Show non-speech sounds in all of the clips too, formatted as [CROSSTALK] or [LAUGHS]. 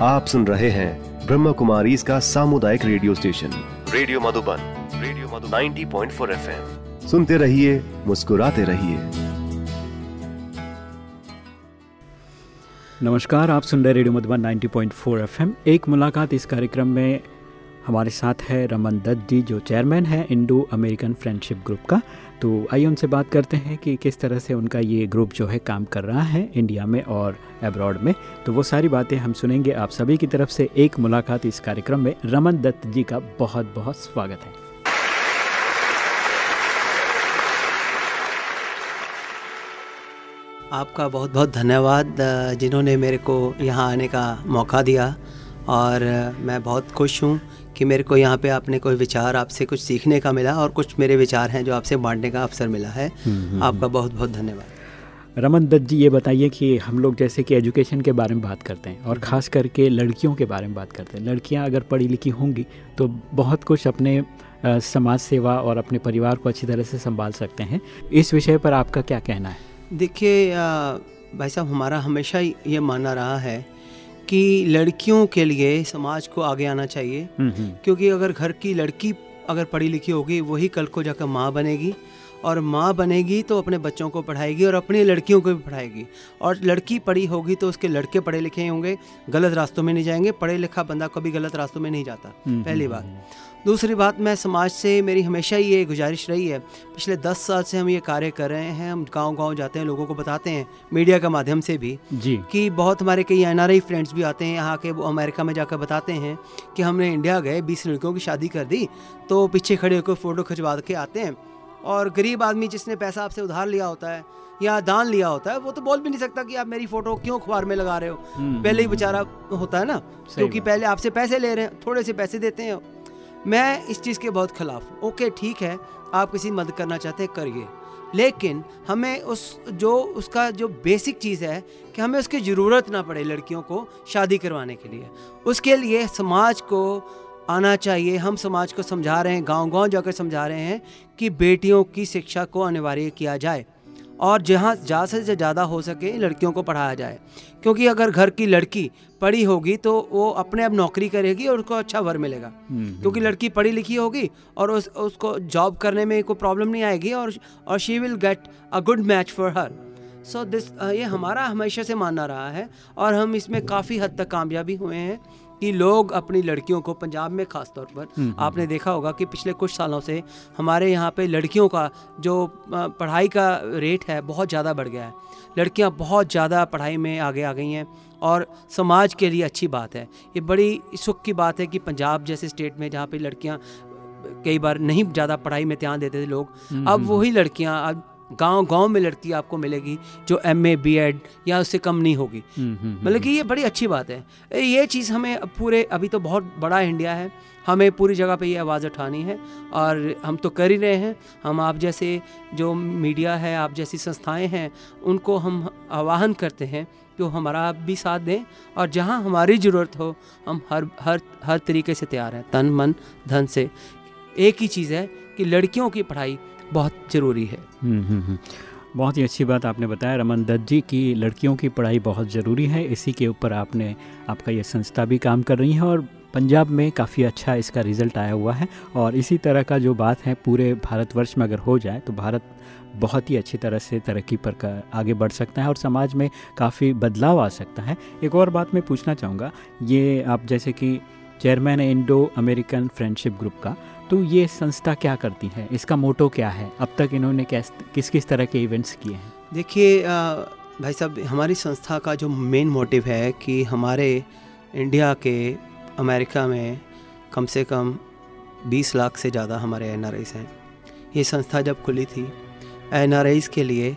आप सुन रहे हैं ब्रह्म कुमारी इसका सामुदायिक radio station. Radio Madhuban radio Madhu 90.4 point सुनते रहिए मुस्कुराते रहिए। नमस्कार आप सुन रहे रेडियो मधुबन 90.4 एफएम। एक मुलाकात इस कार्यक्रम में हमारे साथ है रमन दत्त जी जो चेयरमैन है इंडो अमेरिकन फ्रेंडशिप ग्रुप का। तो आइए उनसे बात करते हैं कि किस तरह से उनका ये ग्रुप जो है काम कर रहा है इंडिया में और अब्रॉड में। तो वो सारी बातें हम सुनेंगे आप सभी की तरफ़ से एक मुलाकात इस कार्यक्रम में। रमन दत्त जी का बहुत बहुत स्वागत है। आपका बहुत बहुत धन्यवाद जिन्होंने मेरे को यहाँ आने का मौका दिया और मैं बहुत खुश हूँ कि मेरे को यहाँ पे आपने कोई विचार आपसे कुछ सीखने का मिला और कुछ मेरे विचार हैं जो आपसे बांटने का अवसर मिला है। हम्म, हम्म, आपका हम्म। बहुत बहुत धन्यवाद। रमन दत्त जी ये बताइए कि हम लोग जैसे कि एजुकेशन के बारे में बात करते हैं और ख़ास करके लड़कियों के बारे में बात करते हैं। लड़कियाँ अगर पढ़ी लिखी होंगी तो बहुत कुछ अपने समाज सेवा और अपने परिवार को अच्छी तरह से संभाल सकते हैं। इस विषय पर आपका क्या कहना है? देखिए भाई साहब हमारा हमेशा ये मानना रहा है कि लड़कियों के लिए समाज को आगे आना चाहिए। हम्म, हम्म। क्योंकि अगर घर की लड़की अगर पढ़ी लिखी होगी वही कल को जाकर माँ बनेगी। और माँ बनेगी तो अपने बच्चों को पढ़ाएगी और अपनी लड़कियों को भी पढ़ाएगी। और लड़की पढ़ी होगी तो उसके लड़के पढ़े लिखे होंगे गलत रास्तों में नहीं जाएँगे। पढ़े लिखा बंदा कभी गलत रास्तों में नहीं जाता। हम्म, पहली बात। दूसरी बात मैं समाज से मेरी हमेशा ही ये गुजारिश रही है। पिछले दस साल से हम ये कार्य कर रहे हैं हम गाँव गाँव जाते हैं लोगों को बताते हैं मीडिया के माध्यम से भी जी। कि बहुत हमारे कई एनआरआई फ्रेंड्स भी आते हैं यहाँ के वो अमेरिका में जाकर बताते हैं कि हमने इंडिया गए बीस लड़कियों की शादी कर दी तो पीछे खड़े होकर फ़ोटो खिंचवा के आते हैं। और गरीब आदमी जिसने पैसा आपसे उधार लिया होता है या दान लिया होता है वो तो बोल भी नहीं सकता कि आप मेरी फ़ोटो क्यों अखबार में लगा रहे हो? हम्म, पहले ही हम्म, बेचारा होता है ना क्योंकि पहले आपसे पैसे ले रहे हैं थोड़े से पैसे देते हैं। मैं इस चीज़ के बहुत खिलाफ हूँ। ओके, ठीक है, आप किसी मदद करना चाहते हैं, करिए। लेकिन हमें उस, जो उसका जो बेसिक चीज़ है कि हमें उसकी ज़रूरत ना पड़े लड़कियों को शादी करवाने के लिए। उसके लिए समाज को आना चाहिए। हम समाज को समझा रहे हैं गाँव गाँव जाकर समझा रहे हैं कि बेटियों की शिक्षा को अनिवार्य किया जाए। और जहाँ ज़्यादा से ज़्यादा हो सके लड़कियों को पढ़ाया जाए। क्योंकि अगर घर की लड़की पढ़ी होगी तो वो अपने आप नौकरी करेगी और उसको अच्छा वर मिलेगा। हम्म, हम्म, क्योंकि। लड़की पढ़ी लिखी होगी और उस उसको जॉब करने में कोई प्रॉब्लम नहीं आएगी और और she will get a good match for her so this ये हमारा हमेशा से मानना रहा है और हम इसमें काफ़ी हद तक कामयाबी हुए हैं। कि लोग अपनी लड़कियों को पंजाब में ख़ास तौर पर हम्म, हम्म। आपने देखा होगा कि पिछले कुछ सालों से हमारे यहाँ पे लड़कियों का जो पढ़ाई का रेट है बहुत ज़्यादा बढ़ गया है। लड़कियाँ बहुत ज़्यादा पढ़ाई में आगे आ गई हैं और समाज के लिए अच्छी बात है। ये बड़ी सुख की बात है कि पंजाब जैसे स्टेट में जहाँ पे लड़कियाँ कई बार नहीं ज़्यादा पढ़ाई में ध्यान देते थे लोग हम्म, अब वही लड़कियाँ अब गाँव गाँव में लड़की आपको मिलेगी जो एम ए बी एड या उससे कम नहीं होगी। हम्म, हम्म, मतलब कि हम्म। ये बड़ी अच्छी बात है। ये चीज़ हमें पूरे अभी तो बहुत बड़ा इंडिया है। हमें पूरी जगह पे ये आवाज़ उठानी है और हम तो कर ही रहे हैं। हम आप जैसे जो मीडिया है आप जैसी संस्थाएँ हैं उनको हम आवाहन करते हैं कि वो हमारा भी साथ दें और जहाँ हमारी ज़रूरत हो हम हर हर हर तरीके से तैयार हैं तन मन धन से। एक ही चीज़ है कि लड़कियों की पढ़ाई बहुत ज़रूरी है। हम्म, हम्म, हम्म। बहुत ही अच्छी बात आपने बताया रमन दत्त जी की लड़कियों की पढ़ाई बहुत ज़रूरी है। इसी के ऊपर आपने आपका ये संस्था भी काम कर रही है और पंजाब में काफ़ी अच्छा इसका रिज़ल्ट आया हुआ है। और इसी तरह का जो बात है पूरे भारतवर्ष में अगर हो जाए तो भारत बहुत ही अच्छी तरह से तरक्की पर कर आगे बढ़ सकता है और समाज में काफ़ी बदलाव आ सकता है। एक और बात मैं पूछना चाहूँगा ये आप जैसे कि चेयरमैन है इंडो अमेरिकन फ्रेंडशिप ग्रुप का तो ये संस्था क्या करती है? इसका मोटो क्या है? अब तक इन्होंने किस किस तरह के इवेंट्स किए हैं? देखिए भाई साहब हमारी संस्था का जो मेन मोटिव है कि हमारे इंडिया के अमेरिका में कम से कम 20 लाख से ज़्यादा हमारे एनआरआईएस हैं। ये संस्था जब खुली थी एन के लिए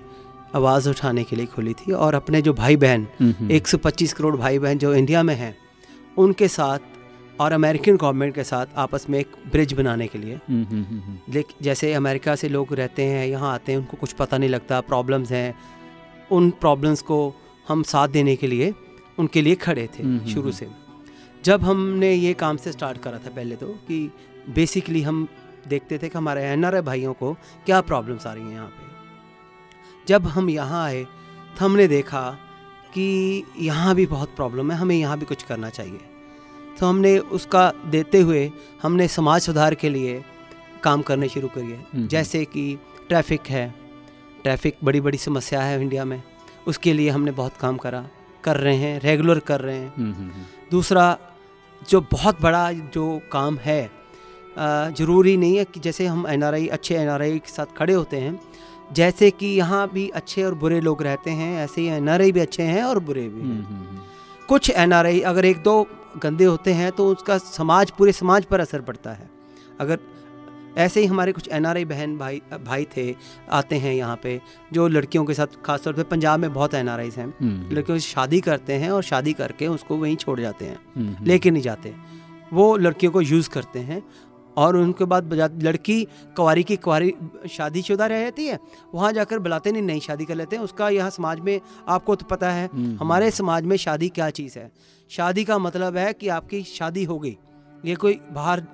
आवाज़ उठाने के लिए खुली थी और अपने जो भाई बहन 125 करोड़ भाई बहन जो इंडिया में हैं उनके साथ और अमेरिकन गवर्नमेंट के साथ आपस में एक ब्रिज बनाने के लिए। लेकिन हम्म, हम्म, हम्म, जैसे अमेरिका से लोग रहते हैं यहाँ आते हैं उनको कुछ पता नहीं लगता प्रॉब्लम्स हैं। उन प्रॉब्लम्स को हम साथ देने के लिए उनके लिए खड़े थे शुरू से। जब हमने ये काम से स्टार्ट करा था पहले तो कि बेसिकली हम देखते थे कि हमारे एन आर भाइयों को क्या प्रॉब्लम्स आ रही हैं यहाँ पे। जब हम यहाँ आए तो हमने देखा कि यहाँ भी बहुत प्रॉब्लम है हमें यहाँ भी कुछ करना चाहिए। तो हमने उसका देते हुए हमने समाज सुधार के लिए काम करने शुरू करिए हम्म। जैसे कि ट्रैफ़िक है ट्रैफ़िक बड़ी बड़ी समस्या है इंडिया में उसके लिए हमने बहुत काम करा कर रहे हैं रेगुलर कर रहे हैं हम्म, हम्म, हम्म। दूसरा जो बहुत बड़ा जो काम है ज़रूरी नहीं है कि जैसे हम एन अच्छे एन के साथ खड़े होते हैं जैसे कि यहाँ भी अच्छे और बुरे लोग रहते हैं ऐसे ही एनआरआई भी अच्छे हैं और बुरे भी हम्म, हैं हम्म, हम्म। कुछ एनआरआई अगर एक दो गंदे होते हैं तो उसका समाज पूरे समाज पर असर पड़ता है। अगर ऐसे ही हमारे कुछ एनआरआई बहन भाई भाई थे आते हैं यहाँ पे जो लड़कियों के साथ खासतौर पे पंजाब में बहुत एन हैं। हम्म, लड़कियों से शादी करते हैं और शादी करके उसको वहीं छोड़ जाते हैं हम्म, हम्म। लेके नहीं जाते। वो लड़कियों को यूज़ करते हैं और उनके बाद लड़की कुंवारी की कुंवारी शादीशुदा रह जाती है वहाँ जाकर बुलाते नहीं नई शादी कर लेते हैं। उसका यहाँ समाज में आपको तो पता है हम्म, हमारे समाज में शादी क्या चीज़ है? शादी का मतलब है कि आपकी शादी हो गई। ये कोई बाहर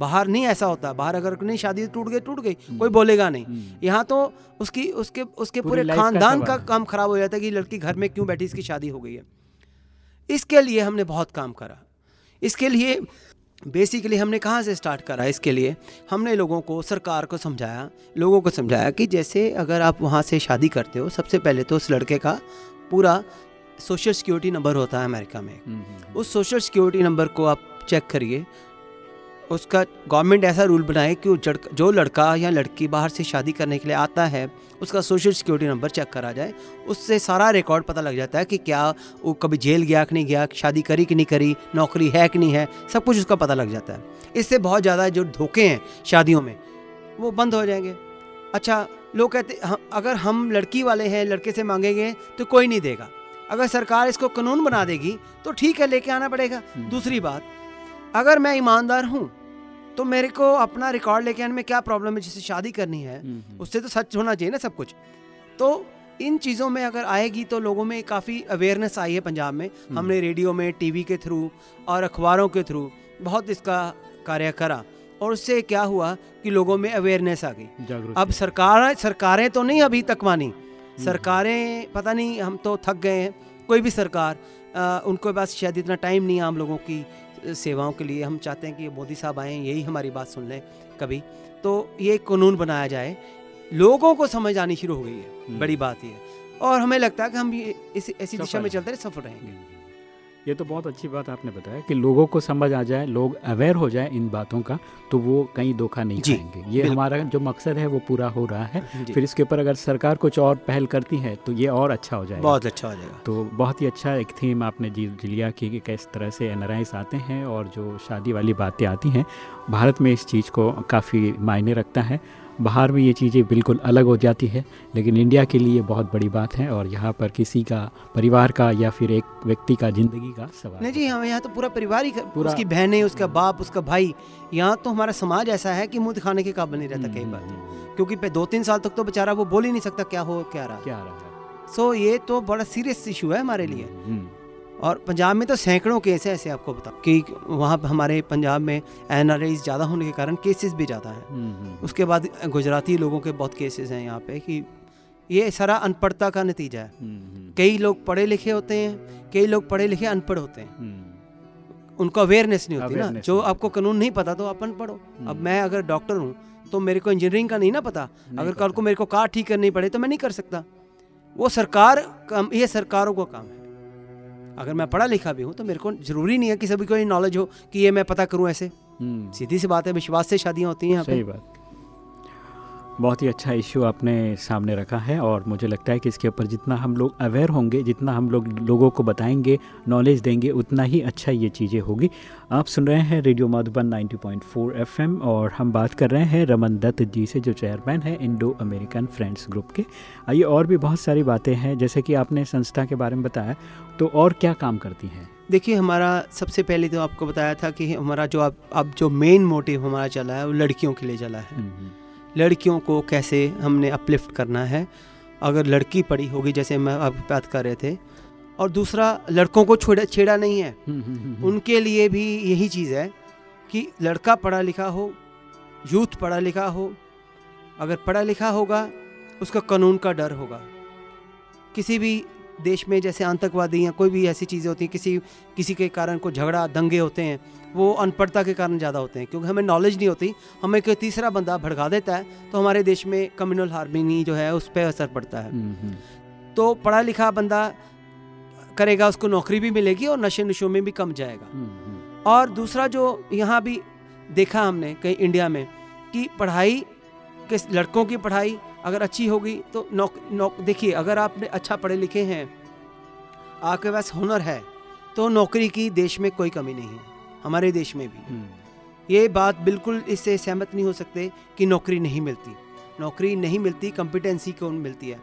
बाहर नहीं ऐसा होता। बाहर अगर नहीं शादी टूट गई टूट गई कोई बोलेगा नहीं। हम्म। यहाँ तो उसकी उसके उसके पूरे लाइफ का खानदान का काम खराब हो जाता है कि लड़की घर में क्यों बैठी इसकी शादी हो गई है। इसके लिए हमने बहुत काम करा। इसके लिए बेसिकली हमने कहाँ से स्टार्ट करा इसके लिए हमने लोगों को सरकार को समझाया लोगों को समझाया कि जैसे अगर आप वहाँ से शादी करते हो सबसे पहले तो उस लड़के का पूरा सोशल सिक्योरिटी नंबर होता है अमेरिका में हम्म, हम्म, हम्म। उस सोशल सिक्योरिटी नंबर को आप चेक करिए उसका गवर्नमेंट ऐसा रूल बनाए कि वो जो लड़का या लड़की बाहर से शादी करने के लिए आता है उसका सोशल सिक्योरिटी नंबर चेक करा जाए। उससे सारा रिकॉर्ड पता लग जाता है कि क्या वो कभी जेल गया कि नहीं गया शादी करी कि नहीं करी नौकरी है कि नहीं है सब कुछ उसका पता लग जाता है। इससे बहुत ज़्यादा जो धोखे हैं शादियों में वो बंद हो जाएँगे। अच्छा लोग कहते हम, अगर हम लड़की वाले हैं लड़के से मांगेंगे तो कोई नहीं देगा। अगर सरकार इसको कानून बना देगी तो ठीक है लेके आना पड़ेगा। हम्म। दूसरी बात अगर मैं ईमानदार हूँ तो मेरे को अपना रिकॉर्ड लेके आने में क्या प्रॉब्लम है? जिससे शादी करनी है हम्म, हम्म। उससे तो सच होना चाहिए ना सब कुछ। तो इन चीज़ों में अगर आएगी तो लोगों में काफ़ी अवेयरनेस आई है पंजाब में। हमने रेडियो में टीवी के थ्रू और अखबारों के थ्रू बहुत इसका कार्य करा। और उससे क्या हुआ कि लोगों में अवेयरनेस आ गई। अब सरकार सरकारें तो नहीं अभी तक मानी। सरकारें पता नहीं हम तो थक गए हैं। कोई भी सरकार अ, उनके पास शायद इतना टाइम नहीं है हम लोगों की सेवाओं के लिए हम चाहते हैं कि मोदी साहब आए यही हमारी बात सुन लें कभी तो ये कानून बनाया जाए लोगों को समझ आनी शुरू हो गई है हम्म। बड़ी बात यह और हमें लगता है कि हम इस ऐसी दिशा में चलते रहे सफल रहेंगे हम्म। ये तो बहुत अच्छी बात आपने बताया कि लोगों को समझ आ जाए लोग अवेयर हो जाए इन बातों का तो वो कहीं धोखा नहीं जी, खाएँगे। ये हमारा जो मकसद है वो पूरा हो रहा है। फिर इसके ऊपर अगर सरकार कुछ और पहल करती है तो ये और अच्छा हो जाएगा। बहुत अच्छा हो जाएगा। तो बहुत ही अच्छा एक थीम आपने जी लिया कि कि किस तरह से एन आते हैं और जो शादी वाली बातें आती हैं भारत में इस चीज़ को काफ़ी मायने रखता है। बाहर में ये चीज़ें बिल्कुल अलग हो जाती है लेकिन इंडिया के लिए बहुत बड़ी बात है और यहाँ पर किसी का परिवार का या फिर एक व्यक्ति का ज़िंदगी का सवाल नहीं जी हम यहाँ तो पूरा परिवार ही पूरा- उसकी बहनें उसका बाप उसका भाई। यहाँ तो हमारा समाज ऐसा है कि मुँह दिखाने के काबिल नहीं रहता कई बार। हम्म, क्योंकि दो तीन साल तक तो बेचारा वो बोल ही नहीं सकता क्या हो क्या रहा। क्या रहा है? सो ये तो बड़ा सीरियस इशू है हमारे लिए। हम्म, और पंजाब में तो सैकड़ों केस है ऐसे आपको बताओ कि वहाँ हमारे पंजाब में एनआरआई ज़्यादा होने के कारण केसेस भी ज़्यादा हैं। हम्म, हम्म, उसके बाद गुजराती लोगों के बहुत केसेस हैं यहाँ पे कि ये सारा अनपढ़ता का नतीजा है। हम्म, कई लोग पढ़े लिखे होते हैं कई लोग पढ़े लिखे अनपढ़ होते हैं। उनको अवेयरनेस नहीं होती ना। जो आपको कानून नहीं पता तो अपन पढ़ो अब। मैं अगर डॉक्टर हूँ तो मेरे को इंजीनियरिंग का नहीं ना पता। अगर कल को मेरे को कार ठीक करनी पड़े तो मैं नहीं कर सकता। वो सरकार काम ये सरकारों का काम है। अगर मैं पढ़ा लिखा भी हूँ तो मेरे को ज़रूरी नहीं है कि सभी को ये नॉलेज हो कि ये मैं पता करूँ ऐसे। हम्म, सीधी सी बात है विश्वास से शादियाँ होती हैं यहाँ सही पे बात। बहुत ही अच्छा इश्यू आपने सामने रखा है और मुझे लगता है कि इसके ऊपर जितना हम लोग अवेयर होंगे जितना हम लोग लोगों को बताएँगे नॉलेज देंगे उतना ही अच्छा ये चीज़ें होगी। आप सुन रहे हैं रेडियो मधुबन 90.4 एफएम और हम बात कर रहे हैं रमन दत्त जी से जो चेयरमैन है इंडो अमेरिकन फ्रेंड्स ग्रुप के। आइए और भी बहुत सारी बातें हैं जैसे कि आपने संस्था के बारे में बताया तो और क्या काम करती हैं? देखिए हमारा सबसे पहले तो आपको बताया था कि हमारा जो अब अब जो मेन मोटिव हमारा चला है वो लड़कियों के लिए चला है। हम्म, लड़कियों को कैसे हमने अपलिफ्ट करना है? अगर लड़की पड़ी होगी जैसे मैं आप बात कर रहे थे और दूसरा लड़कों को छेड़ा छेड़ा नहीं है। हम्म, हम्म, हम्म, उनके लिए भी यही चीज़ है कि लड़का पढ़ा लिखा हो यूथ पढ़ा लिखा हो अगर पढ़ा लिखा होगा उसका कानून का डर होगा। किसी भी देश में जैसे आतंकवादी या कोई भी ऐसी चीज़ें होती हैं किसी किसी के कारण को झगड़ा दंगे होते हैं वो अनपढ़ता के कारण ज़्यादा होते हैं क्योंकि हमें नॉलेज नहीं होती हमें कोई तीसरा बंदा भड़का देता है तो हमारे देश में कम्युनल हारमोनी जो है उस पर असर पड़ता है। हम्म, हम्म। तो पढ़ा लिखा बंदा करेगा उसको नौकरी भी मिलेगी और नशे नशों में भी कम जाएगा। हम्म, और दूसरा जो यहाँ भी देखा हमने कहीं इंडिया में कि पढ़ाई के लड़कों की पढ़ाई अगर अच्छी होगी तो नौक नौक देखिए अगर आपने अच्छा पढ़े लिखे हैं आपके पास हुनर है तो नौकरी की देश में कोई कमी नहीं है हमारे देश में भी। हम्म। ये बात बिल्कुल इससे सहमत नहीं हो सकते कि नौकरी नहीं मिलती। नौकरी नहीं मिलती कॉम्पिटेंसी कौन मिलती है।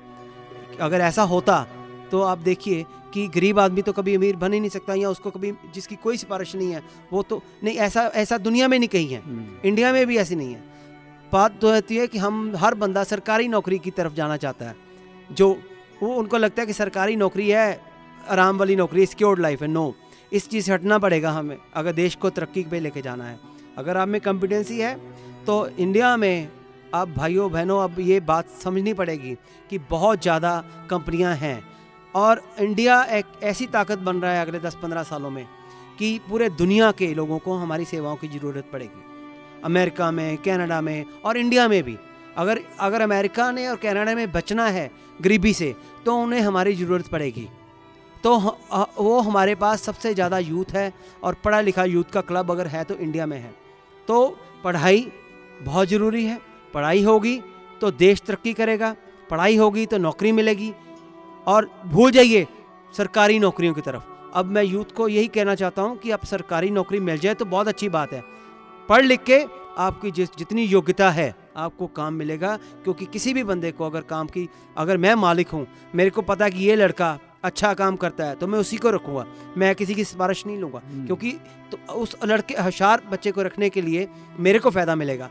अगर ऐसा होता तो आप देखिए कि गरीब आदमी तो कभी अमीर बन ही नहीं सकता या उसको कभी जिसकी कोई सिफारिश नहीं है वो तो नहीं ऐसा ऐसा दुनिया में नहीं कहीं है। हम्म। इंडिया में भी ऐसी नहीं है। बात तो रहती है कि हम हर बंदा सरकारी नौकरी की तरफ़ जाना चाहता है। जो, वो उनको लगता है कि सरकारी नौकरी है, आराम वाली नौकरी सिक्योर्ड लाइफ है। नो इस चीज़ से हटना पड़ेगा हमें, अगर देश को तरक्की पे लेके जाना है। अगर आप में कॉम्पिटेंसी है तो इंडिया में आप भाइयों, बहनों, अब ये बात समझनी पड़ेगी कि बहुत ज़्यादा कंपनियाँ हैं। और इंडिया एक ऐसी ताकत बन रहा है अगले 10-15 सालों में कि पूरे दुनिया के लोगों को हमारी सेवाओं की ज़रूरत पड़ेगी। अमेरिका में, कनाडा में और इंडिया में भी। अगर अगर अमेरिका ने और कनाडा में बचना है गरीबी से तो उन्हें हमारी ज़रूरत पड़ेगी। तो वो हमारे पास सबसे ज़्यादा यूथ है और पढ़ा लिखा यूथ का क्लब अगर है तो इंडिया में है। तो पढ़ाई बहुत ज़रूरी है। पढ़ाई होगी तो देश तरक्की करेगा। पढ़ाई होगी तो नौकरी मिलेगी। और भूल जाइए सरकारी नौकरियों की तरफ़। अब मैं यूथ को यही कहना चाहता हूँ कि अब सरकारी नौकरी मिल जाए तो बहुत अच्छी बात है। पढ़ लिख के आपकी जिस जितनी योग्यता है आपको काम मिलेगा। क्योंकि किसी भी बंदे को अगर काम की अगर मैं मालिक हूँ मेरे को पता है कि ये लड़का अच्छा काम करता है तो मैं उसी को रखूँगा। मैं किसी की सिफारिश नहीं लूँगा। हम्म। क्योंकि तो उस लड़के होशियार बच्चे को रखने के लिए मेरे को फ़ायदा मिलेगा।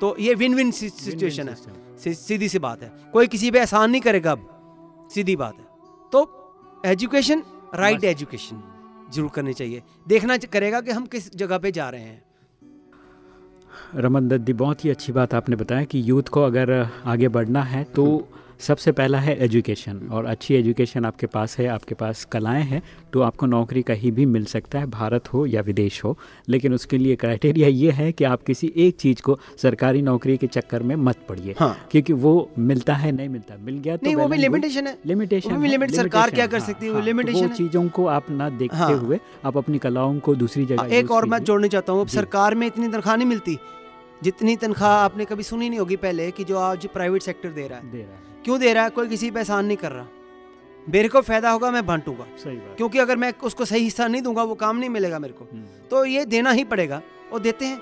तो ये विन विन सिचुएशन है। सीधी सी बात है। कोई किसी पे एहसान नहीं करेगा अब। सीधी बात है। तो एजुकेशन राइट एजुकेशन ज़रूर करनी चाहिए। देखना करेगा कि हम किस जगह पे जा रहे हैं। रमन दद्दी बहुत ही अच्छी बात आपने बताया कि यूथ को अगर आगे बढ़ना है तो सबसे पहला है एजुकेशन। और अच्छी एजुकेशन आपके पास है आपके पास कलाएँ हैं तो आपको नौकरी कहीं भी मिल सकता है भारत हो या विदेश हो। लेकिन उसके लिए क्राइटेरिया ये है कि आप किसी एक चीज़ को सरकारी नौकरी के चक्कर में मत पड़िए। हाँ। क्योंकि वो मिलता है नहीं मिलता। मिल गया तो नहीं, वो भी लिमिटेशन है। लिमिटेशन लिमिट सरकार क्या कर सकती है? लिमिटेशन हाँ, हाँ, चीज़ों को आप ना देखते हुए आप अपनी कलाओं को दूसरी जगह एक और मैं जोड़ना चाहता हूँ। सरकार में इतनी तनख्वाह नहीं मिलती। जितनी तनख्वाह आपने कभी सुनी नहीं होगी पहले कि जो आज प्राइवेट सेक्टर दे रहा है। दे रहा है। क्यों दे रहा है? कोई किसी पे एहसान नहीं कर रहा। मेरे को फ़ायदा होगा मैं बांटूँगा। सही बात। क्योंकि अगर मैं उसको सही हिस्सा नहीं दूँगा वो काम नहीं मिलेगा मेरे को। हम्म। तो ये देना ही पड़ेगा और देते हैं।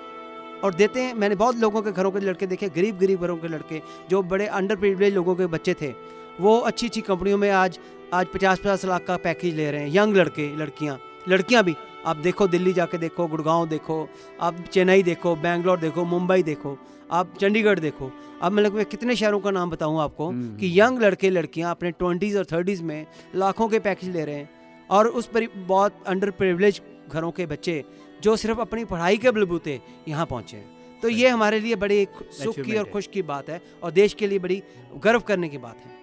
और देते हैं। मैंने बहुत लोगों के घरों के लड़के देखे गरीब गरीब घरों के लड़के जो बड़े अंडर प्रिविलेज लोगों के बच्चे थे। वो अच्छी अच्छी कंपनियों में आज आज पचास पचास लाख का पैकेज ले रहे हैं। यंग लड़के लड़कियाँ लड़कियाँ भी। आप देखो दिल्ली जाके देखो गुड़गांव देखो आप चेन्नई देखो बेंगलोर देखो मुंबई देखो आप चंडीगढ़ देखो। अब मैं लगभग कितने शहरों का नाम बताऊँ आपको हम्म, कि यंग हम्म। लड़के लड़कियाँ अपने ट्वेंटीज़ और थर्टीज़ में लाखों के पैकेज ले रहे हैं और उस पर बहुत अंडर प्रिवलेज घरों के बच्चे जो सिर्फ़ अपनी पढ़ाई के बलबूते यहाँ पहुँचे हैं। तो ये हमारे लिए बड़ी सुख की और खुश की बात है और देश के लिए बड़ी गर्व करने की बात है।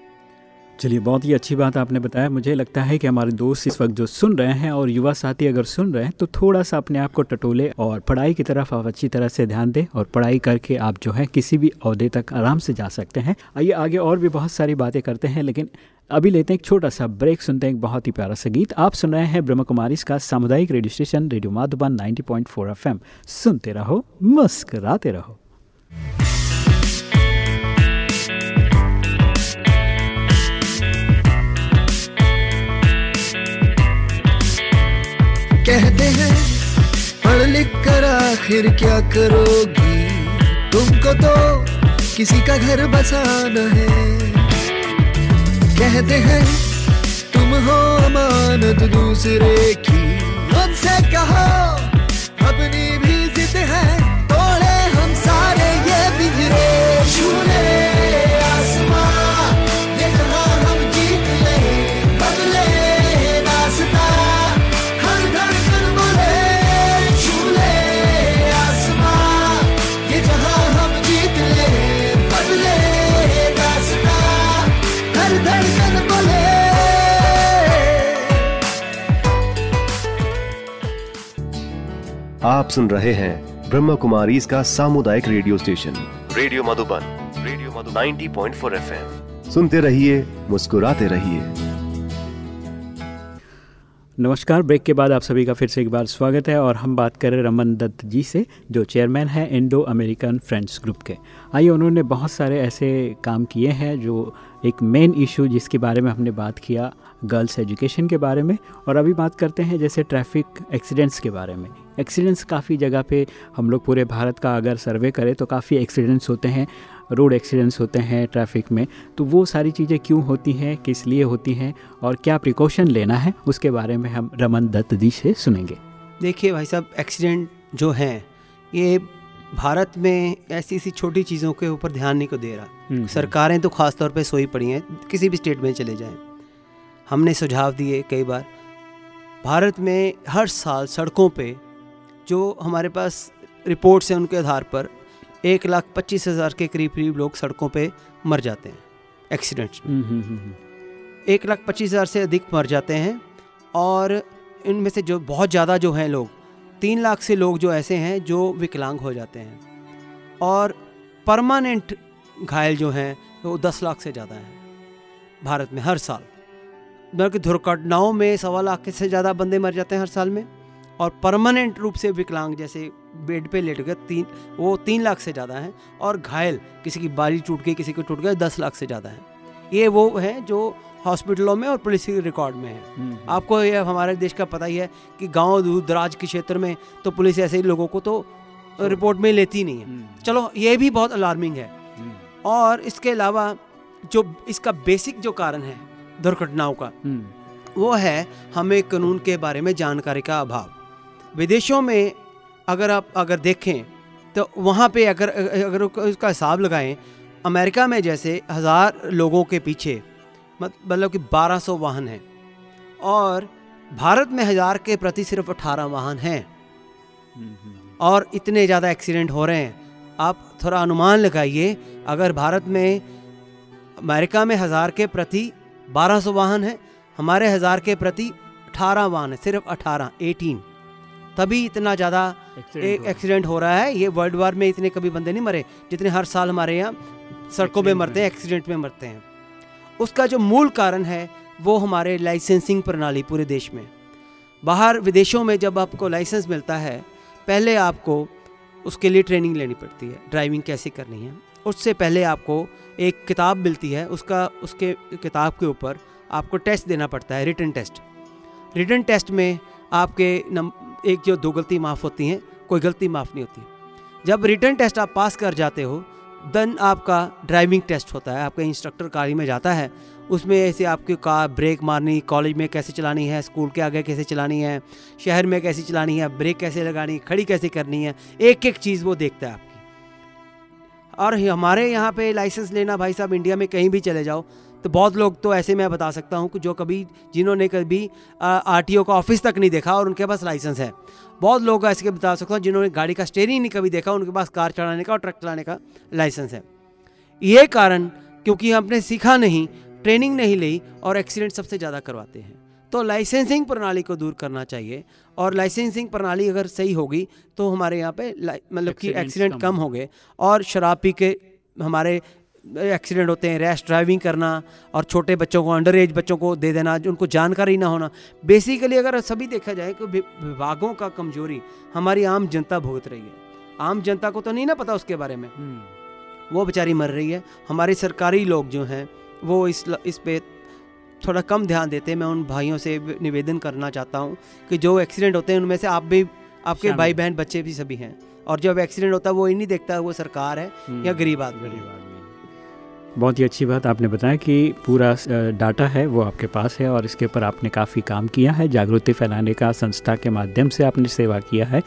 चलिए, बहुत ही अच्छी बात आपने बताया। मुझे लगता है कि हमारे दोस्त इस वक्त जो सुन रहे हैं और युवा साथी अगर सुन रहे हैं तो थोड़ा सा अपने आप को टटोले और पढ़ाई की तरफ़ आप अच्छी तरह से ध्यान दें और पढ़ाई करके आप जो है, किसी भी अहदे तक आराम से जा सकते हैं। आइए, आगे और भी बहुत सारी बातें करते हैं, लेकिन अभी लेते हैं एक छोटा सा ब्रेक, सुनते हैं एक बहुत ही प्यारा सा गीत। आप सुन रहे हैं ब्रह्म कुमारी का सामुदायिक radio station, radio Madhuban 90.4 FM सुनते रहो, मुस्कराते रहो। आखिर क्या करोगी? तुमको तो किसी का घर बसाना है। कहते हैं, तुम हो अमानत दूसरे की। उनसे कहो, अपनी आप सुन रहे हैं ब्रह्म कुमारी इसका सामुदायिक radio station. Radio Madhuban radio Madhu 90.4 point सुनते रहिए मुस्कुराते रहिए। नमस्कार ब्रेक के बाद आप सभी का फिर से एक बार स्वागत है और हम बात कर रहे रमन दत्त जी से जो चेयरमैन है इंडो अमेरिकन फ्रेंड्स ग्रुप के। आइए उन्होंने बहुत सारे ऐसे काम किए हैं जो एक मेन इशू जिसके बारे में हमने बात किया गर्ल्स एजुकेशन के बारे में और अभी बात करते हैं जैसे ट्रैफ़िक एक्सीडेंट्स के बारे में। एक्सीडेंट्स काफ़ी जगह पे हम लोग पूरे भारत का अगर सर्वे करें तो काफ़ी एक्सीडेंट्स होते हैं रोड एक्सीडेंट्स होते हैं ट्रैफ़िक में। तो वो सारी चीज़ें क्यों होती हैं किस लिए होती हैं और क्या प्रिकॉशन लेना है उसके बारे में हम रमन दत्त जी से सुनेंगे। देखिए भाई साहब एक्सीडेंट जो हैं ये भारत में ऐसी ऐसी छोटी चीज़ों के ऊपर ध्यान नहीं को दे रहा। हम्म, सरकारें तो ख़ास तौर पे सोई पड़ी हैं किसी भी स्टेट में चले जाएँ। हमने सुझाव दिए कई बार। भारत में हर साल सड़कों पे जो हमारे पास रिपोर्ट्स हैं उनके आधार पर एक लाख पच्चीस हज़ार के करीब करीब लोग सड़कों पे मर जाते हैं एक्सीडेंट्स में। हम्म, हम्म, हम्म। एक लाख पच्चीस हज़ार से अधिक मर जाते हैं और इनमें से जो बहुत ज़्यादा जो हैं लोग तीन लाख से लोग जो ऐसे हैं जो विकलांग हो जाते हैं और परमानेंट घायल जो हैं वो दस लाख से ज़्यादा हैं भारत में हर साल। बल्कि दुर्घटनाओं में सवा लाख से ज़्यादा बंदे मर जाते हैं हर साल में। और परमानेंट रूप से विकलांग जैसे बेड पे लेट गए तीन वो तीन लाख से ज़्यादा हैं और घायल किसी की बारी टूट गई किसी को टूट गया दस लाख से ज़्यादा है। ये वो हैं जो हॉस्पिटलों में और पुलिस के रिकॉर्ड में है। हम्म, आपको ये हमारे देश का पता ही है कि गाँव दूर दराज के क्षेत्र में तो पुलिस ऐसे ही लोगों को तो रिपोर्ट में लेती नहीं है। हम्म, चलो ये भी बहुत अलार्मिंग है। हम्म, और इसके अलावा जो इसका बेसिक जो कारण है दुर्घटनाओं का हम्म, वो है हमें कानून के बारे में जानकारी का अभाव। विदेशों में अगर आप अगर देखें तो वहाँ पे अगर अगर उसका हिसाब लगाएँ अमेरिका में जैसे हज़ार लोगों के पीछे मतलब कि 1200 वाहन हैं। और भारत में हज़ार के प्रति सिर्फ़ 18 वाहन हैं। हम्म, और इतने ज़्यादा एक्सीडेंट हो रहे हैं। आप थोड़ा अनुमान लगाइए अगर भारत में अमेरिका में हज़ार के प्रति 1200 वाहन हैं हमारे हज़ार के प्रति 18 वाहन है सिर्फ़ 18 18 तभी इतना ज़्यादा एक एक्सीडेंट हो रहा है। ये वर्ल्ड वार में इतने कभी बंदे नहीं मरे जितने हर साल हमारे यहाँ सड़कों Accident मरते हैं एक्सीडेंट में मरते हैं। उसका जो मूल कारण है वो हमारे लाइसेंसिंग प्रणाली पूरे देश में। बाहर विदेशों में जब आपको लाइसेंस मिलता है पहले आपको उसके लिए ट्रेनिंग लेनी पड़ती है ड्राइविंग कैसे करनी है। उससे पहले आपको एक किताब मिलती है उसका उसके किताब के ऊपर आपको टेस्ट देना पड़ता है रिटर्न टेस्ट रिटर्न टेस्ट में आपके नम एक जो दो गलती माफ़ होती हैं, कोई गलती माफ़ नहीं होती। जब रिटर्न टेस्ट आप पास कर जाते हो देन आपका ड्राइविंग टेस्ट होता है, आपका इंस्ट्रक्टर गाड़ी में जाता है, उसमें ऐसे आपकी कार ब्रेक मारनी कॉलेज में कैसे चलानी है स्कूल के आगे कैसे चलानी है, शहर में कैसे चलानी है ब्रेक कैसे लगानी, खड़ी कैसे करनी है एक एक चीज़ वो देखता है आपकी। और हमारे यहाँ पे लाइसेंस लेना भाई साहब इंडिया में कहीं भी चले जाओ तो बहुत लोग तो ऐसे मैं बता सकता हूँ कि जो कभी जिन्होंने कभी आर टी का ऑफ़िस तक नहीं देखा और उनके पास लाइसेंस है। बहुत लोग ऐसे के बता सकता हूँ जिन्होंने गाड़ी का स्टेयरिंग नहीं कभी देखा उनके पास कार चलाने का और ट्रक चलाने का लाइसेंस है। ये कारण क्योंकि हमने सीखा नहीं ट्रेनिंग नहीं ली और एक्सीडेंट सबसे ज़्यादा करवाते हैं। तो लाइसेंसिंग प्रणाली को दूर करना चाहिए और लाइसेंसिंग प्रणाली अगर सही होगी तो हमारे यहाँ पे मतलब कि एक्सीडेंट कम कम हो। गए और शराब पी के हमारे एक्सीडेंट होते हैं रैश ड्राइविंग करना और छोटे बच्चों को अंडर एज बच्चों को दे देना उनको जानकारी ना होना। बेसिकली अगर सभी देखा जाए कि विभागों का कमज़ोरी हमारी आम जनता भुगत रही है। आम जनता को तो नहीं ना पता उसके बारे में। हम्म, वो बेचारी मर रही है। हमारे सरकारी लोग जो हैं वो इस ल- इस पे थोड़ा कम ध्यान देते हैं। मैं उन भाइयों से निवेदन करना चाहता हूँ कि जो एक्सीडेंट होते हैं उनमें से आप भी आपके भाई बहन बच्चे भी सभी हैं। और जब एक्सीडेंट होता है वो ही नहीं देखता वो सरकार है या हम्म, गरीब आदमी। गरीब आदमी। बहुत ही अच्छी बात आपने बताया कि पूरा डाटा है, वो आपके पास है और इसके ऊपर आपने काफ़ी काम किया है, जागृति फैलाने का संस्था के माध्यम से आपने सेवा किया है।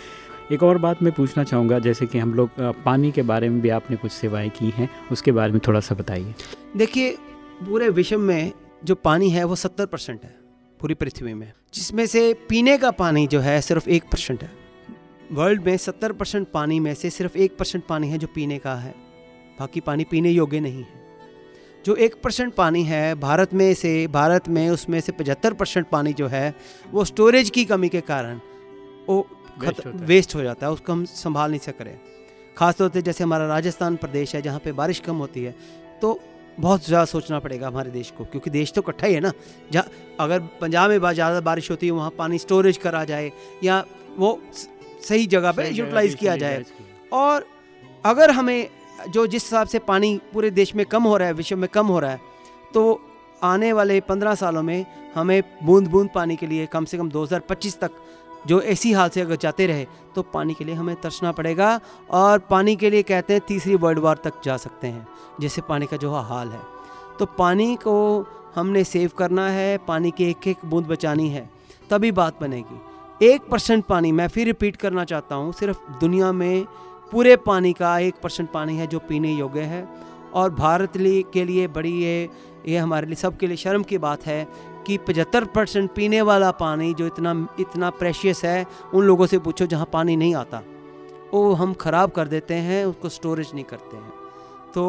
एक और बात मैं पूछना चाहूँगा, जैसे कि हम लोग पानी के बारे में भी आपने कुछ सेवाएँ की हैं, उसके बारे में थोड़ा सा बताइए। देखिए, पूरे विश्व में जो पानी है, वो सत्तर परसेंट है, पूरी पृथ्वी में। जिसमें से पीने का पानी जो है, सिर्फ़ एक परसेंट है। वर्ल्ड में सत्तर परसेंट पानी में से सिर्फ़ एक परसेंट पानी है जो पीने का है। बाकी पानी पीने योग्य नहीं है। जो एक परसेंट पानी है भारत में से भारत में उसमें से पचहत्तर परसेंट पानी जो है वो स्टोरेज की कमी के कारण वो वेस्ट वेस्ट हो। जाता है उसको हम संभाल नहीं सक रहे। खासतौर से जैसे हमारा राजस्थान प्रदेश है जहाँ पे बारिश कम होती है तो बहुत ज़्यादा सोचना पड़ेगा हमारे देश को क्योंकि देश तो इकट्ठा ही है ना। जहाँ अगर पंजाब में ज़्यादा बारिश होती है वहाँ पानी स्टोरेज करा जाए या वो सही जगह पे यूटिलाइज किया जाए। और अगर हमें जो जिस हिसाब से पानी पूरे देश में कम हो रहा है, विश्व में कम हो रहा है तो आने वाले पंद्रह सालों में हमें बूंद बूंद पानी के लिए कम से कम 2025 तक जो ऐसी हाल से अगर जाते रहे तो पानी के लिए हमें तरसना पड़ेगा और पानी के लिए कहते हैं तीसरी वर्ल्ड वार तक जा सकते हैं जैसे पानी का जो हाल है। तो पानी को हमने सेव करना है, पानी की एक एक बूंद बचानी है, तभी बात बनेगी। एक परसेंट पानी, मैं फिर रिपीट करना चाहता हूँ, सिर्फ़ दुनिया में पूरे पानी का एक परसेंट पानी है जो पीने योग्य है। और भारत के लिए बड़ी ये ये हमारे लिए, सबके लिए शर्म की बात है कि पचहत्तर परसेंट पीने वाला पानी जो इतना इतना प्रेशियस है, उन लोगों से पूछो जहाँ पानी नहीं आता। वो हम ख़राब कर देते हैं, उसको स्टोरेज नहीं करते हैं। तो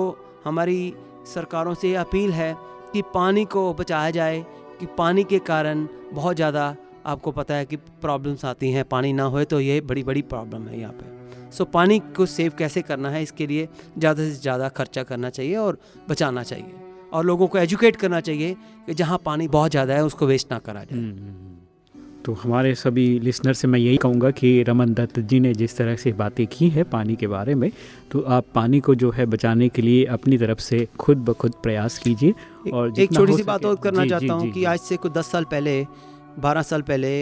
हमारी सरकारों से अपील है कि पानी को बचाया जाए, कि पानी के कारण बहुत ज़्यादा आपको पता है कि प्रॉब्लम्स आती हैं, पानी ना होए तो ये बड़ी बड़ी प्रॉब्लम है यहाँ पे। सो पानी को सेव कैसे करना है इसके लिए ज़्यादा से ज़्यादा खर्चा करना चाहिए और बचाना चाहिए। और लोगों को एजुकेट करना चाहिए कि जहाँ पानी बहुत ज़्यादा है उसको वेस्ट ना करा जाए। हम्म, हम्म, हम्म। तो हमारे सभी लिसनर से मैं यही कहूँगा कि रमन दत्त जी ने जिस तरह से बातें की है पानी के बारे में तो आप पानी को जो है बचाने के लिए अपनी तरफ़ से खुद ब खुद प्रयास कीजिए और एक छोटी सी बात और करना चाहता हूँ कि आज से कुछ दस साल पहले बारह साल पहले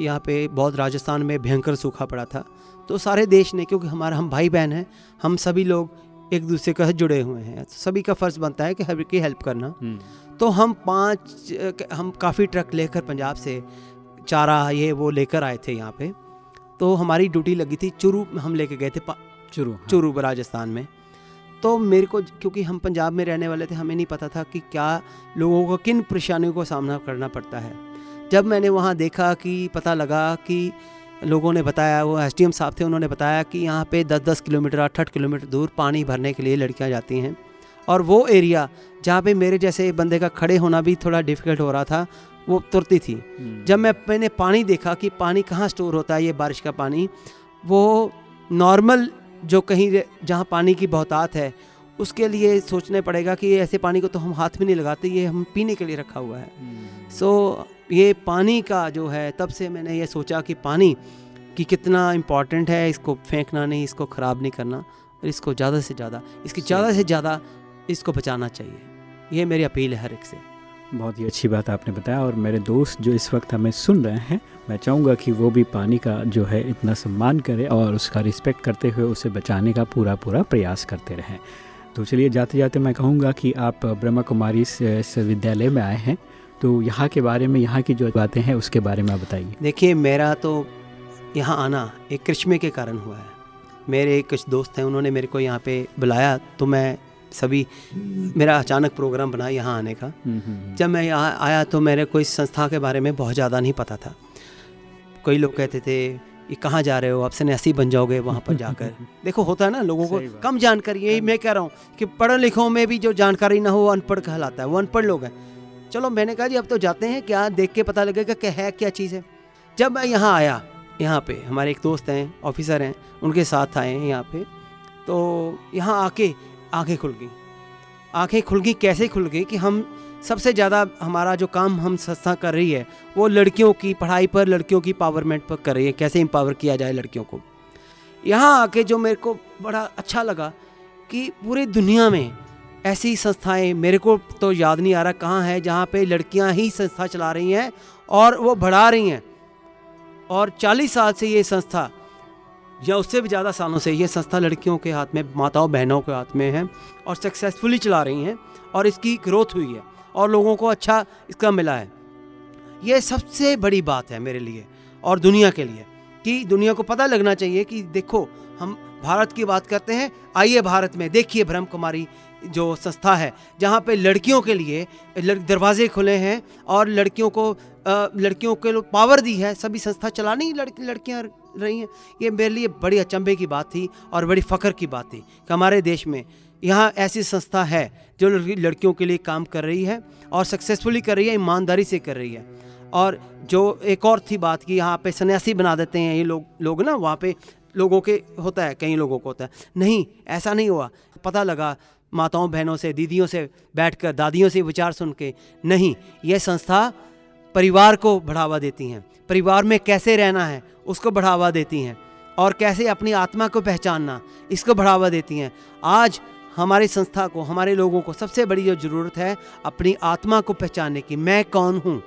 यहाँ पे बहुत राजस्थान में भयंकर सूखा पड़ा था। तो सारे देश ने क्योंकि हमारा हम भाई बहन हैं हम सभी लोग एक दूसरे के साथ जुड़े हुए हैं। तो सभी का फ़र्ज़ बनता है कि हर की हेल्प करना। हम्म। तो हम पाँच हम काफ़ी ट्रक लेकर पंजाब से चारा ये वो लेकर आए थे यहाँ पे। तो हमारी ड्यूटी लगी थी चुरू हम लेके गए थे चुरू हाँ। चुरू राजस्थान में। तो मेरे को क्योंकि हम पंजाब में रहने वाले थे हमें नहीं पता था कि क्या लोगों को किन परेशानियों को सामना करना पड़ता है। जब मैंने वहाँ देखा कि पता लगा कि लोगों ने बताया वो एस साहब थे उन्होंने बताया कि यहाँ पे 10-10 किलोमीटर आठ आठ किलोमीटर दूर पानी भरने के लिए लड़कियाँ जाती हैं और वो एरिया जहाँ पे मेरे जैसे बंदे का खड़े होना भी थोड़ा डिफ़िकल्ट हो रहा था वो तुरती थी हम्म। जब मैं मैंने पानी देखा कि पानी कहाँ स्टोर होता है ये बारिश का पानी वो नॉर्मल जो कहीं जहाँ पानी की बहुतात है उसके लिए सोचने पड़ेगा कि ऐसे पानी को तो हम हाथ में नहीं लगाते ये हम पीने के लिए रखा हुआ है सो हम्म। so, ये पानी का जो है तब से मैंने ये सोचा कि पानी कि कितना इंपॉर्टेंट है इसको फेंकना नहीं इसको ख़राब नहीं करना और इसको ज़्यादा से ज़्यादा इसकी ज़्यादा से ज़्यादा इसको बचाना चाहिए। ये मेरी अपील है हर एक से। बहुत ही अच्छी बात आपने बताया और मेरे दोस्त जो इस वक्त हमें सुन रहे हैं मैं चाहूँगा कि वो भी पानी का जो है इतना सम्मान करें और उसका रिस्पेक्ट करते हुए उसे बचाने का पूरा पूरा प्रयास करते रहें। तो चलिए जाते जाते मैं कहूँगा कि आप ब्रह्मा कुमारी विद्यालय में आए हैं। तो यहाँ के बारे में यहाँ की जो बातें हैं उसके बारे में आप बताइए। देखिए मेरा तो यहाँ आना एक कृष्मे के कारण हुआ है। मेरे कुछ दोस्त हैं उन्होंने मेरे को यहाँ पे बुलाया तो मैं सभी मेरा अचानक प्रोग्राम बना यहाँ आने का। हम्म, हम्म, हम्म। जब मैं यहाँ आया तो मेरे को इस संस्था के बारे में बहुत ज़्यादा नहीं पता था। कई लोग कहते थे ये कहाँ जा रहे हो? आप सन्यासी बन जाओगे वहाँ पर जाकर। [LAUGHS] देखो होता है ना लोगों को कम जानकारी यही मैं कह रहा हूँ कि पढ़े लिखो में भी जो जानकारी ना हो अनपढ़ कहलाता है वो अनपढ़ लोग हैं। चलो मैंने कहा जी, अब तो जाते हैं, क्या देख के पता लगेगा क्या है क्या चीज़ है। जब मैं यहाँ आया, यहाँ पे हमारे एक दोस्त हैं, ऑफिसर हैं, उनके साथ आए हैं यहाँ पे तो यहाँ आके आँखें खुल गई। आँखें खुल गई, कैसे खुल गई कि हम सबसे ज़्यादा हमारा जो काम हम संस्था कर रही है, वो लड़कियों की पढ़ाई पर, लड़कियों की पावरमेंट पर कर रही है, कैसे एम्पावर किया जाए लड़कियों को। यहाँ आके जो मेरे को बड़ा अच्छा लगा कि पूरी दुनिया में ऐसी संस्थाएँ, मेरे को तो याद नहीं आ रहा कहाँ है, जहाँ पे लड़कियाँ ही संस्था चला रही हैं और वो बढ़ा रही हैं। और 40 साल से ये संस्था, या उससे भी ज़्यादा सालों से ये संस्था लड़कियों के हाथ में, माताओं, बहनों के हाथ में है और सक्सेसफुली चला रही हैं और इसकी ग्रोथ हुई है और लोगों को अच्छा इसका मिला है। ये सबसे बड़ी बात है मेरे लिए और दुनिया के लिए कि दुनिया को पता लगना चाहिए कि देखो, हम भारत की बात करते हैं, आइए भारत में, देखिए ब्रह्म कुमारी जो संस्था है, जहाँ पे लड़कियों के लिए दरवाजे खुले हैं और लड़कियों को लड़कियों के लोग पावर दी है। सभी संस्था चलानी लड़की लड़कियाँ रही हैं। ये मेरे लिए बड़ी अचंभे की बात थी और बड़ी फ़ख्र की बात थी कि हमारे देश में यहाँ ऐसी संस्था है जो लड़कियों के लिए काम कर रही है और सक्सेसफुली कर रही है, ईमानदारी से कर रही है। और जो एक और थी बात कि यहाँ पे सन्यासी बना देते हैं ये लोग लोग ना, वहाँ पे लोगों के होता है, कई लोगों को होता है। नहीं, ऐसा नहीं हुआ। पता लगा माताओं, बहनों से, दीदियों से बैठकर, दादियों से विचार सुन के, नहीं, यह संस्था परिवार को बढ़ावा देती हैं। परिवार में कैसे रहना है, उसको बढ़ावा देती हैं। और कैसे अपनी आत्मा को पहचानना, इसको बढ़ावा देती हैं। आज हमारी संस्था को, हमारे लोगों को सबसे बड़ी जो ज़रूरत है, अपनी आत्मा को पहचानने की। मैं कौन हूँ?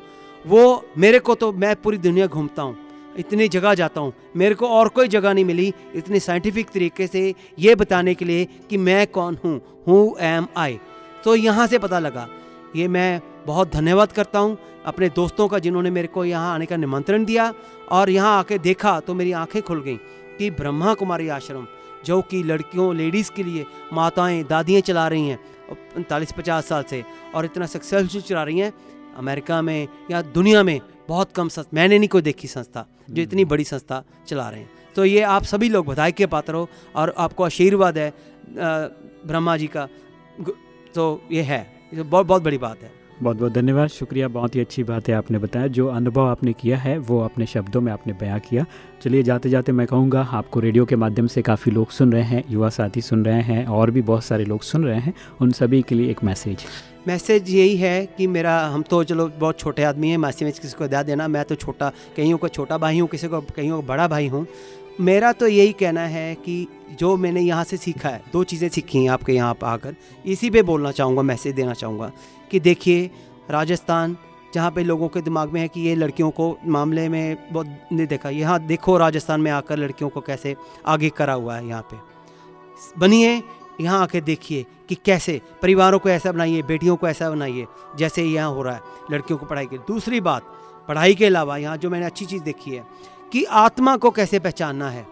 वो मेरे को तो मैं पूरी दुनिया घूमता हूँ। इतनी जगह जाता हूँ। मेरे को और कोई जगह नहीं मिली इतनी साइंटिफिक तरीके से ये बताने के लिए कि मैं कौन हूँ। हु एम आई तो यहाँ से पता लगा। ये मैं बहुत धन्यवाद करता हूँ अपने दोस्तों का जिन्होंने मेरे को यहाँ आने का निमंत्रण दिया और यहाँ आके देखा तो मेरी आँखें खुल गई कि ब्रह्मा कुमारी आश्रम, जो कि लड़कियों लेडीज़ के लिए माताएँ, दादियाँ चला रही हैं, पैंतालीस पचास साल से और इतना सक्सेसफुल चला रही हैं। अमेरिका में या दुनिया में बहुत कम संस्था, मैंने नहीं कोई देखी संस्था। जो इतनी। बड़ी संस्था चला रहे हैं। तो ये आप सभी लोग बधाई के पात्र हो और आपको आशीर्वाद है ब्रह्मा जी का। तो ये है। बहुत बहुत बड़ी बात है। बहुत बहुत धन्यवाद। शुक्रिया। बहुत ही अच्छी बात है आपने बताया। जो अनुभव आपने किया है, वो अपने शब्दों में आपने बयां किया। चलिए जाते जाते मैं कहूँगा, आपको रेडियो के माध्यम से काफ़ी लोग सुन रहे हैं, युवा साथी सुन रहे हैं, और भी बहुत सारे लोग सुन रहे हैं। उन सभी के लिए एक मैसेज। मैसेज यही है कि मेरा, हम तो चलो बहुत छोटे आदमी हैं मैसेज किसी को दे देना, मैं तो छोटा कहीं को छोटा भाई हूँ, किसी को कहीं को बड़ा भाई हूँ। मेरा तो यही कहना है कि जो मैंने यहाँ से सीखा है, दो चीज़ें सीखी हैं आपके यहाँ पर आकर, इसी पे बोलना चाहूँगा, मैसेज देना चाहूँगा कि देखिए, राजस्थान, जहाँ पे लोगों के दिमाग में है कि ये लड़कियों को मामले में बहुत नहीं देखा यहाँ देखो राजस्थान में आकर लड़कियों को कैसे आगे करा हुआ है यहाँ पे। बनिए यहाँ आके देखिए कि कैसे परिवारों को ऐसा बनाइए, बेटियों को ऐसा बनाइए, जैसे यहाँ हो रहा है, लड़कियों को पढ़ाई के दूसरी बात, पढ़ाई के अलावा यहाँ जो मैंने अच्छी चीज़ देखी है कि आत्मा को कैसे पहचानना है।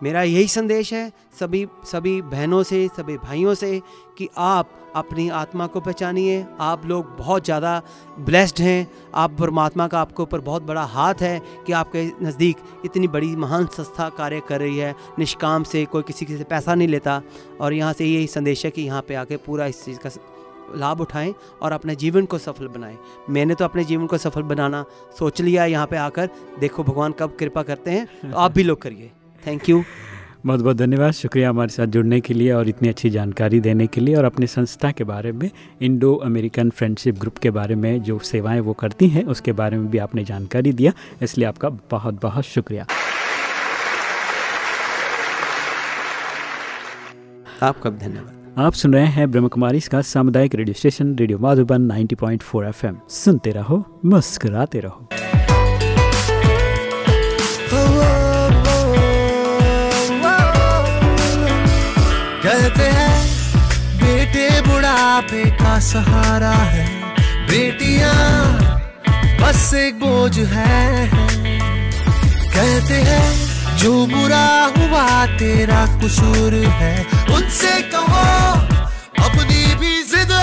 मेरा यही संदेश है सभी सभी बहनों से, सभी भाइयों से कि आप अपनी आत्मा को पहचानिए। आप लोग बहुत ज़्यादा ब्लेस्ड हैं। आप परमात्मा का आपके ऊपर बहुत बड़ा हाथ है कि आपके नज़दीक इतनी बड़ी महान संस्था कार्य कर रही है। निष्काम से कोई किसी से पैसा नहीं लेता और यहाँ से यही संदेश है कि यहाँ पे आके पूरा इस चीज़ का लाभ उठाएँ और अपने जीवन को सफल बनाएँ। मैंने तो अपने जीवन को सफल बनाना सोच लिया यहाँ पे आकर। देखो भगवान कब कृपा करते हैं। तो आप भी लोग करिए। थैंक यू बहुत बहुत धन्यवाद। शुक्रिया हमारे साथ जुड़ने के लिए और इतनी अच्छी जानकारी देने के लिए और अपने संस्था के बारे में इंडो अमेरिकन फ्रेंडशिप ग्रुप के बारे में जो सेवाएँ वो करती हैं उसके बारे में भी आपने जानकारी दिया। इसलिए आपका बहुत बहुत शुक्रिया। आपका भी धन्यवाद? आप सुन रहे हैं ब्रह्म कुमारी इसका सामुदायिक radio station radio Madhuban 90.4 FM. सुनते रहो मुस्कुराते रहो। बुढ़ापे का सहारा है। बेटिया, बस एक बोझ है। कहते हैं, जो बुरा हुआ तेरा कसूर है। उनसे कहो, अपनी भी जिद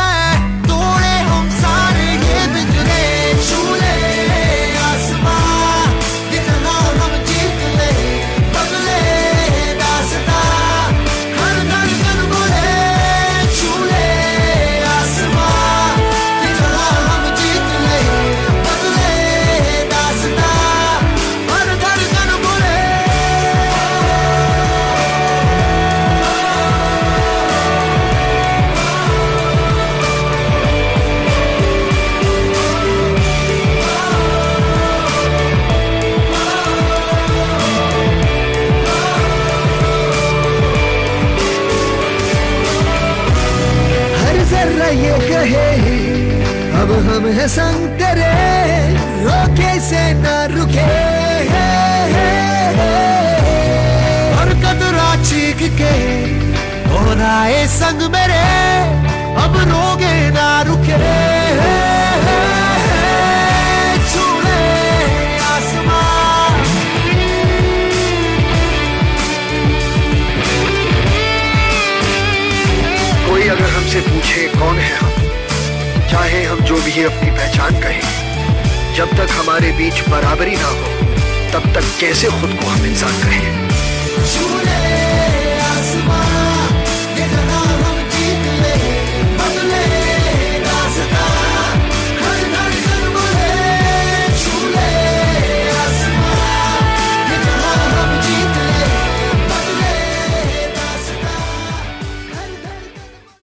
हम है संग तेरे रोके से न रुके। और कदरा चीख के और आए संग मेरे, अब रोगे ना रुके। कोई अगर हमसे पूछे कौन है हम? चाहे हम जो भी है अपनी पहचान कहें। जब तक हमारे बीच बराबरी ना हो, तब तक कैसे खुद को हम इंसान कहें?